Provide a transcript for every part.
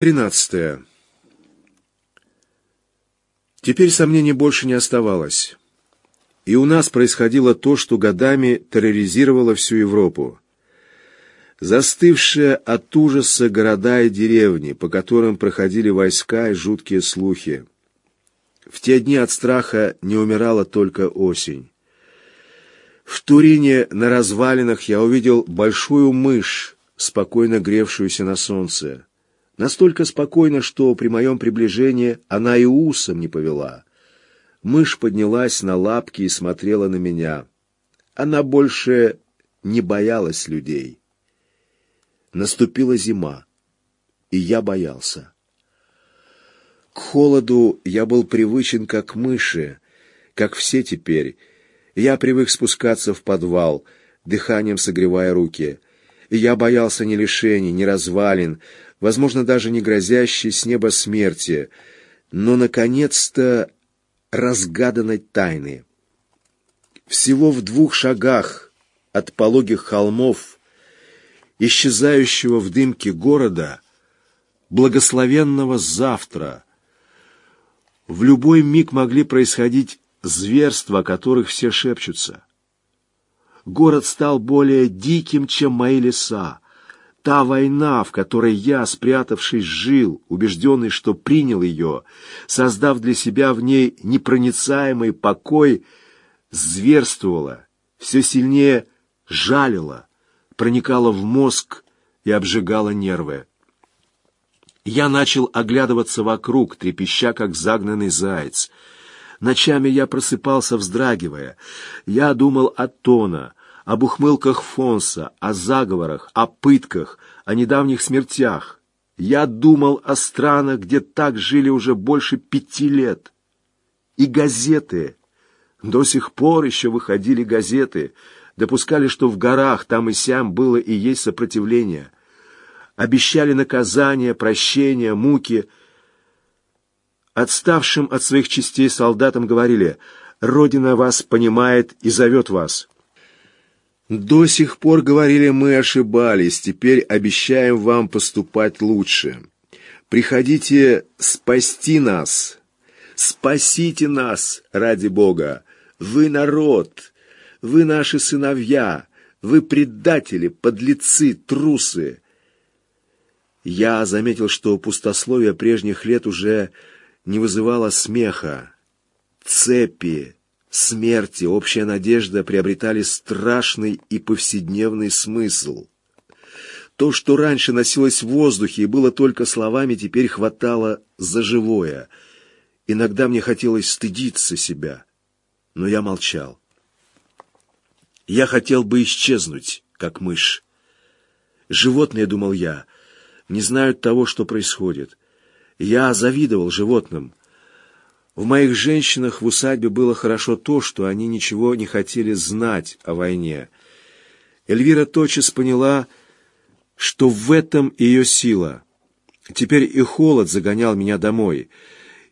Тринадцатое. Теперь сомнений больше не оставалось. И у нас происходило то, что годами терроризировало всю Европу. Застывшие от ужаса города и деревни, по которым проходили войска и жуткие слухи. В те дни от страха не умирала только осень. В Турине на развалинах я увидел большую мышь, спокойно гревшуюся на солнце. Настолько спокойно, что при моем приближении она и усом не повела. Мышь поднялась на лапки и смотрела на меня. Она больше не боялась людей. Наступила зима, и я боялся. К холоду я был привычен как мыши, как все теперь. Я привык спускаться в подвал, дыханием согревая руки. И я боялся ни лишений, ни развалин, возможно, даже не грозящей с неба смерти, но, наконец-то, разгаданной тайны. Всего в двух шагах от пологих холмов, исчезающего в дымке города, благословенного завтра, в любой миг могли происходить зверства, о которых все шепчутся. Город стал более диким, чем мои леса, Та война, в которой я, спрятавшись, жил, убежденный, что принял ее, создав для себя в ней непроницаемый покой, зверствовала, все сильнее жалила, проникала в мозг и обжигала нервы. Я начал оглядываться вокруг, трепеща, как загнанный заяц. Ночами я просыпался, вздрагивая. Я думал о Тона, об ухмылках Фонса, о заговорах, о пытках, о недавних смертях. Я думал о странах, где так жили уже больше пяти лет. И газеты. До сих пор еще выходили газеты. Допускали, что в горах там и сям было и есть сопротивление. Обещали наказание, прощение, муки. Отставшим от своих частей солдатам говорили «Родина вас понимает и зовет вас». До сих пор говорили мы ошибались, теперь обещаем вам поступать лучше. Приходите спасти нас. Спасите нас, ради Бога. Вы народ, вы наши сыновья, вы предатели, подлецы, трусы. Я заметил, что пустословие прежних лет уже не вызывало смеха. Цепи, смерти, общая надежда приобретали страшный и повседневный смысл. То, что раньше носилось в воздухе и было только словами, теперь хватало за живое. Иногда мне хотелось стыдиться себя, но я молчал. Я хотел бы исчезнуть, как мышь. Животные, думал я, не знают того, что происходит. Я завидовал животным. В моих женщинах в усадьбе было хорошо то, что они ничего не хотели знать о войне. Эльвира тотчас поняла, что в этом ее сила. Теперь и холод загонял меня домой.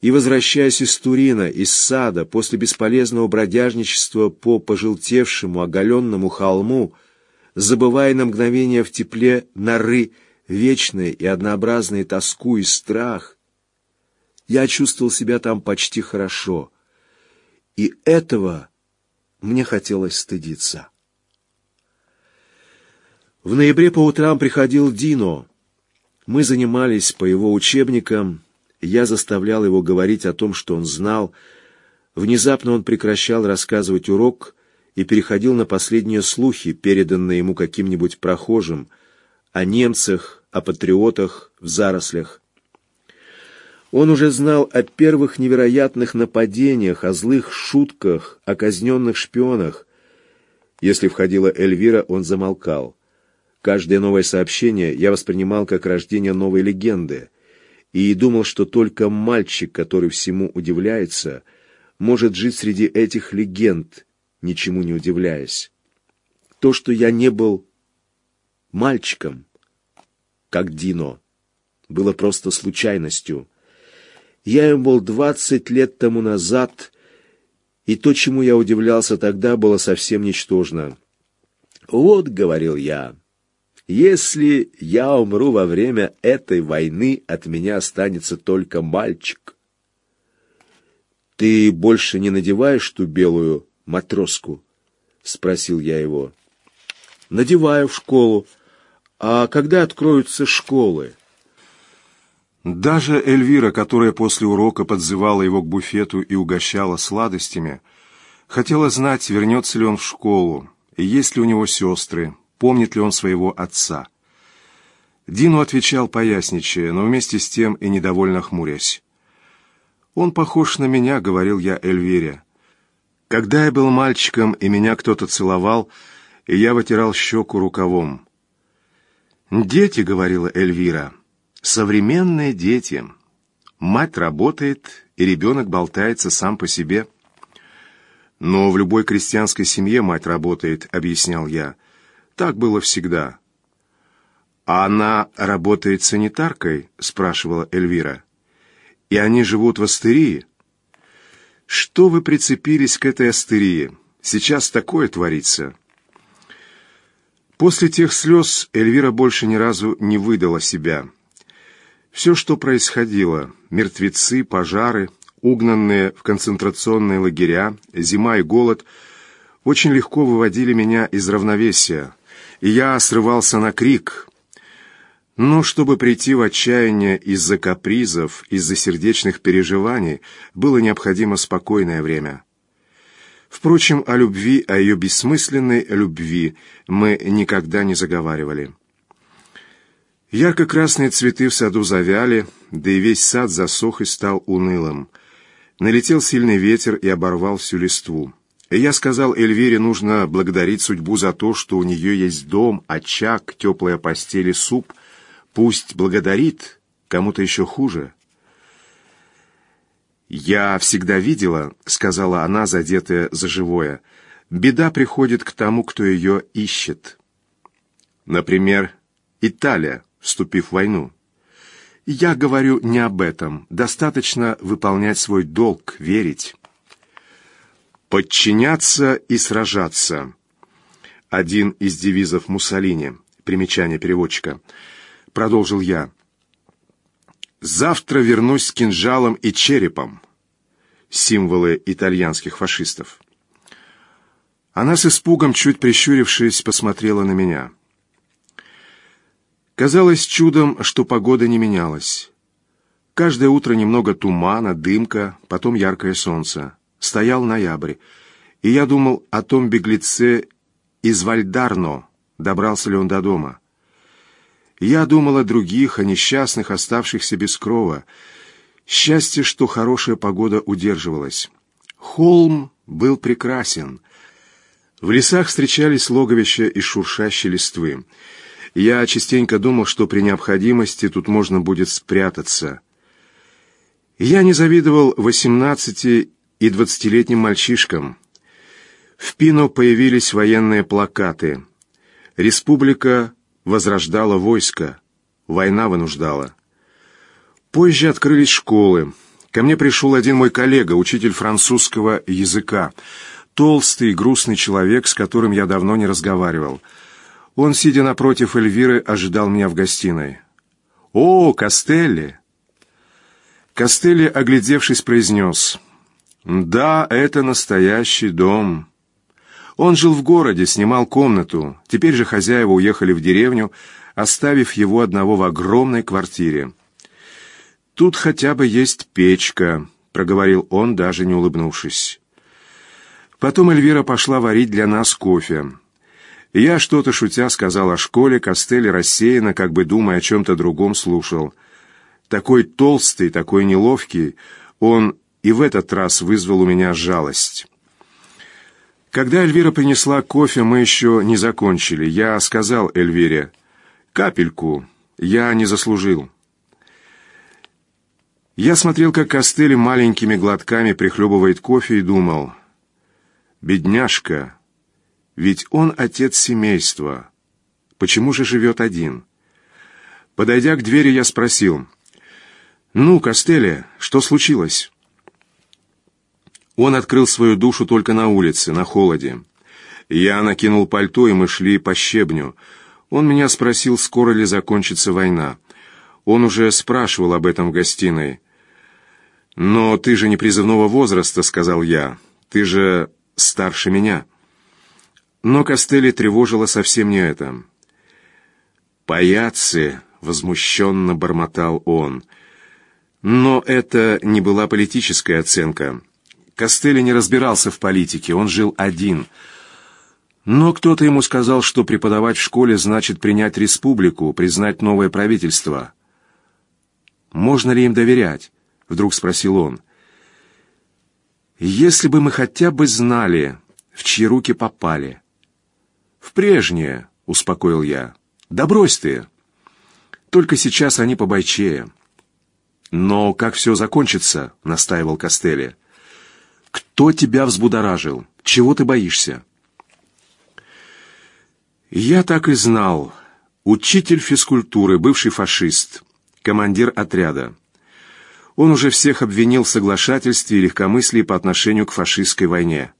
И, возвращаясь из Турина, из сада, после бесполезного бродяжничества по пожелтевшему, оголенному холму, забывая на мгновение в тепле норы вечные и однообразные тоску и страх — я чувствовал себя там почти хорошо. И этого мне хотелось стыдиться. В ноябре по утрам приходил Дино. Мы занимались по его учебникам. Я заставлял его говорить о том, что он знал. Внезапно он прекращал рассказывать урок и переходил на последние слухи, переданные ему каким-нибудь прохожим, о немцах, о патриотах в зарослях. Он уже знал о первых невероятных нападениях, о злых шутках, о казненных шпионах. Если входила Эльвира, он замолкал. Каждое новое сообщение я воспринимал как рождение новой легенды и думал, что только мальчик, который всему удивляется, может жить среди этих легенд, ничему не удивляясь. То, что я не был мальчиком, как Дино, было просто случайностью — я им был двадцать лет тому назад, и то, чему я удивлялся тогда, было совсем ничтожно. «Вот», — говорил я, — Если я умру во время этой войны, от меня останется только мальчик. Ты больше не надеваешь ту белую матроску? спросил я его. Надеваю в школу. А когда откроются школы? Даже Эльвира, которая после урока подзывала его к буфету и угощала сладостями, хотела знать, вернется ли он в школу, есть ли у него сестры, помнит ли он своего отца. Дину отвечал поясничая, но вместе с тем и недовольно хмурясь. «Он похож на меня», — говорил я Эльвире. «Когда я был мальчиком, и меня кто-то целовал, и я вытирал щеку рукавом». «Дети», — говорила Эльвира, — «современные дети. Мать работает, и ребенок болтается сам по себе». «Но в любой крестьянской семье мать работает», — объяснял я. Так было всегда. «А она работает санитаркой?» — спрашивала Эльвира. «И они живут в Астерии?» «Что вы прицепились к этой Астерии? Сейчас такое творится». После тех слез Эльвира больше ни разу не выдала себя. Все, что происходило — мертвецы, пожары, угнанные в концентрационные лагеря, зима и голод — очень легко выводили меня из равновесия — и я срывался на крик. Но чтобы прийти в отчаяние из-за капризов, из-за сердечных переживаний, было необходимо спокойное время. Впрочем, о любви, о ее бессмысленной любви мы никогда не заговаривали. Ярко-красные цветы в саду завяли, да и весь сад засох и стал унылым. Налетел сильный ветер и оборвал всю листву. Я сказал Эльвире, нужно благодарить судьбу за то, что у нее есть дом, очаг, теплая постель и суп. Пусть благодарит, кому-то еще хуже. «Я всегда видела», — сказала она, задетая за живое, — «беда приходит к тому, кто ее ищет». Например, Италия, вступив в войну. Я говорю не об этом. Достаточно выполнять свой долг, верить. «Подчиняться и сражаться» — один из девизов Муссолини, примечание переводчика. Продолжил я. «Завтра вернусь с кинжалом и черепом» — символы итальянских фашистов. Она с испугом, чуть прищурившись, посмотрела на меня. Казалось чудом, что погода не менялась. Каждое утро немного тумана, дымка, потом яркое солнце. Стоял ноябрь, и я думал о том беглеце из Вальдарно, добрался ли он до дома. Я думал о других, о несчастных, оставшихся без крова. Счастье, что хорошая погода удерживалась. Холм был прекрасен. В лесах встречались логовища из шуршащей листвы. Я частенько думал, что при необходимости тут можно будет спрятаться. Я не завидовал восемнадцати и двадцатилетним мальчишкам. В Пино появились военные плакаты. Республика возрождала войско, война вынуждала. Позже открылись школы. Ко мне пришел один мой коллега, учитель французского языка, толстый, грустный человек, с которым я давно не разговаривал. Он, сидя напротив Эльвиры, ожидал меня в гостиной. «О, Костелли!» Костелли, оглядевшись, произнес — да, это настоящий дом. Он жил в городе, снимал комнату. Теперь же хозяева уехали в деревню, оставив его одного в огромной квартире. Тут хотя бы есть печка, проговорил он, даже не улыбнувшись. Потом Эльвира пошла варить для нас кофе. Я что-то шутя сказал о школе, Костель рассеянно, как бы думая о чем-то другом, слушал. Такой толстый, такой неловкий, он и в этот раз вызвал у меня жалость. Когда Эльвира принесла кофе, мы еще не закончили. Я сказал Эльвире, «Капельку я не заслужил». Я смотрел, как Костыли маленькими глотками прихлебывает кофе и думал, «Бедняжка, ведь он отец семейства. Почему же живет один?» Подойдя к двери, я спросил, «Ну, Костели, что случилось?» Он открыл свою душу только на улице, на холоде. Я накинул пальто, и мы шли по щебню. Он меня спросил, скоро ли закончится война. Он уже спрашивал об этом в гостиной. «Но ты же не призывного возраста», — сказал я. «Ты же старше меня». Но Костели тревожило совсем не это. «Паяцы!» — возмущенно бормотал он. Но это не была политическая оценка. Костели не разбирался в политике, он жил один. Но кто-то ему сказал, что преподавать в школе значит принять республику, признать новое правительство. «Можно ли им доверять?» — вдруг спросил он. «Если бы мы хотя бы знали, в чьи руки попали». «В прежнее», — успокоил я. «Да брось ты. Только сейчас они побойчее». «Но как все закончится?» — настаивал Костели. «Кто тебя взбудоражил? Чего ты боишься?» Я так и знал. Учитель физкультуры, бывший фашист, командир отряда. Он уже всех обвинил в соглашательстве и легкомыслии по отношению к фашистской войне.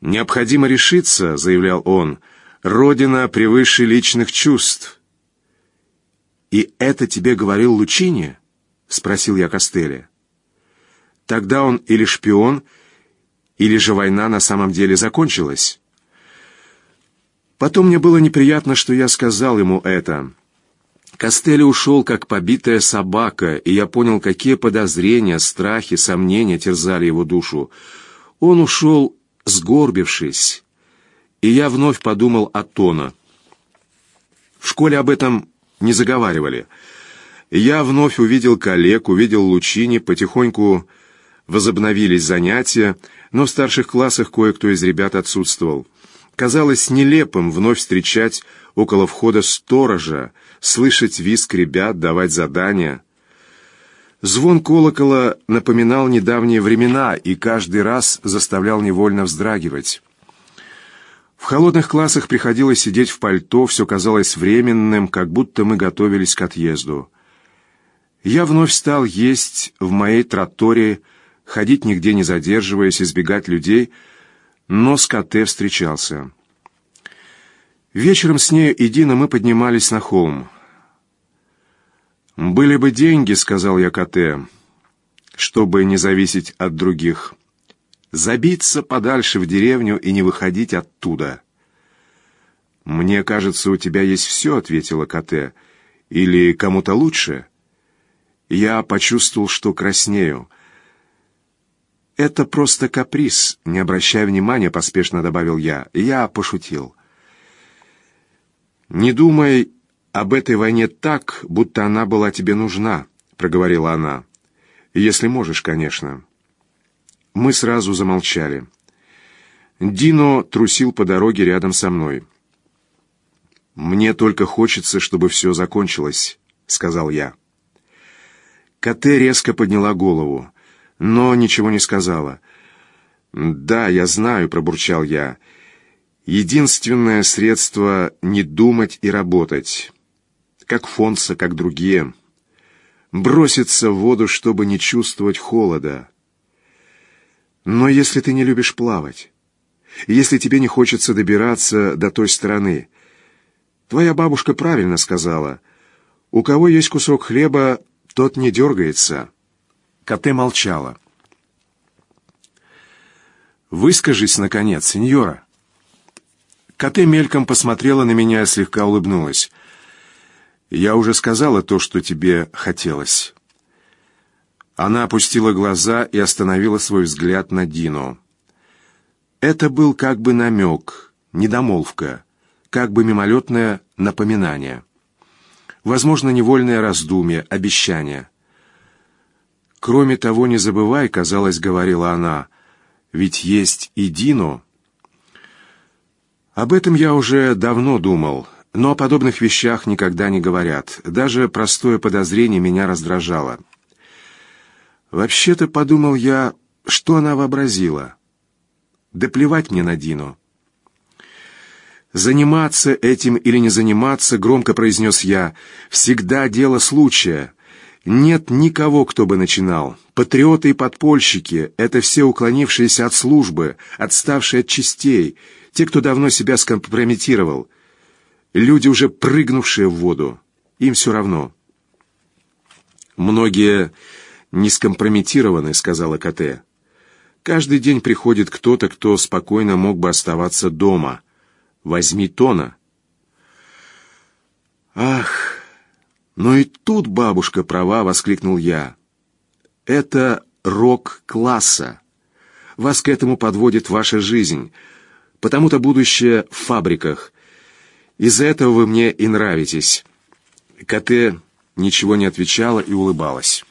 «Необходимо решиться», — заявлял он, — «Родина превыше личных чувств». «И это тебе говорил Лучини?» — спросил я Костеля. «Тогда он или шпион, или же война на самом деле закончилась?» Потом мне было неприятно, что я сказал ему это. Костелли ушел, как побитая собака, и я понял, какие подозрения, страхи, сомнения терзали его душу. Он ушел, сгорбившись, и я вновь подумал о Тона. В школе об этом не заговаривали. Я вновь увидел коллег, увидел Лучини, потихоньку возобновились занятия, но в старших классах кое-кто из ребят отсутствовал. Казалось нелепым вновь встречать около входа сторожа, слышать визг ребят, давать задания. Звон колокола напоминал недавние времена и каждый раз заставлял невольно вздрагивать. В холодных классах приходилось сидеть в пальто, все казалось временным, как будто мы готовились к отъезду. Я вновь стал есть в моей тротории, ходить нигде не задерживаясь, избегать людей — но с КТ встречался. Вечером с ней и Дина мы поднимались на холм. «Были бы деньги», — сказал я КТ, — «чтобы не зависеть от других. Забиться подальше в деревню и не выходить оттуда». «Мне кажется, у тебя есть все», — ответила КТ. «Или кому-то лучше?» Я почувствовал, что краснею. «Это просто каприз, не обращая внимания», — поспешно добавил я. «Я пошутил». «Не думай об этой войне так, будто она была тебе нужна», — проговорила она. «Если можешь, конечно». Мы сразу замолчали. Дино трусил по дороге рядом со мной. «Мне только хочется, чтобы все закончилось», — сказал я. Коте резко подняла голову но ничего не сказала. «Да, я знаю», — пробурчал я. «Единственное средство — не думать и работать. Как Фонса, как другие. Броситься в воду, чтобы не чувствовать холода. Но если ты не любишь плавать, если тебе не хочется добираться до той стороны, твоя бабушка правильно сказала, у кого есть кусок хлеба, тот не дергается». Коте молчала. «Выскажись, наконец, сеньора!» Коте мельком посмотрела на меня и слегка улыбнулась. «Я уже сказала то, что тебе хотелось». Она опустила глаза и остановила свой взгляд на Дину. Это был как бы намек, недомолвка, как бы мимолетное напоминание. Возможно, невольное раздумье, обещание. «Кроме того, не забывай», — казалось, говорила она, — «ведь есть и Дино». Об этом я уже давно думал, но о подобных вещах никогда не говорят. Даже простое подозрение меня раздражало. Вообще-то, подумал я, что она вообразила. Да плевать мне на Дину. «Заниматься этим или не заниматься», — громко произнес я, — «всегда дело случая». Нет никого, кто бы начинал. Патриоты и подпольщики — это все уклонившиеся от службы, отставшие от частей, те, кто давно себя скомпрометировал. Люди, уже прыгнувшие в воду. Им все равно. «Многие не скомпрометированы», — сказала КТ. «Каждый день приходит кто-то, кто спокойно мог бы оставаться дома. Возьми Тона». «Ах, но и тут бабушка права», — воскликнул я. «Это рок класса. Вас к этому подводит ваша жизнь, потому-то будущее в фабриках. Из-за этого вы мне и нравитесь». КТ ничего не отвечала и улыбалась.